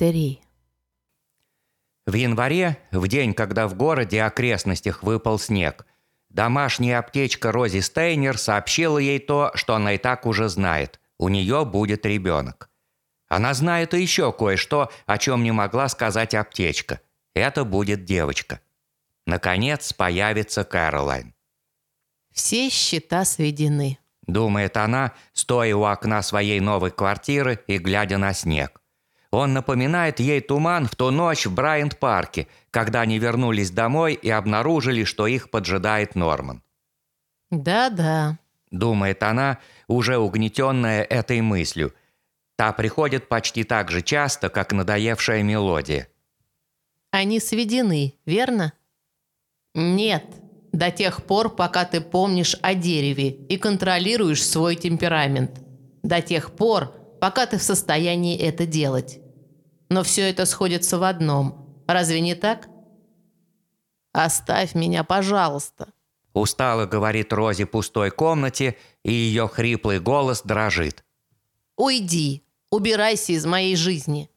Три. В январе, в день, когда в городе и окрестностях выпал снег, домашняя аптечка Рози Стейнер сообщила ей то, что она и так уже знает. У нее будет ребенок. Она знает и еще кое-что, о чем не могла сказать аптечка. Это будет девочка. Наконец появится Кэролайн. Все счета сведены. Думает она, стоя у окна своей новой квартиры и глядя на снег. Он напоминает ей туман в ту ночь в Брайант-парке, когда они вернулись домой и обнаружили, что их поджидает Норман. Да-да. Думает она, уже угнетенная этой мыслью. Та приходит почти так же часто, как надоевшая мелодия. Они сведены, верно? Нет. До тех пор, пока ты помнишь о дереве и контролируешь свой темперамент. До тех пор, пока ты в состоянии это делать. Но все это сходится в одном. Разве не так? «Оставь меня, пожалуйста», Устало говорит Рози пустой комнате, и ее хриплый голос дрожит. «Уйди, убирайся из моей жизни.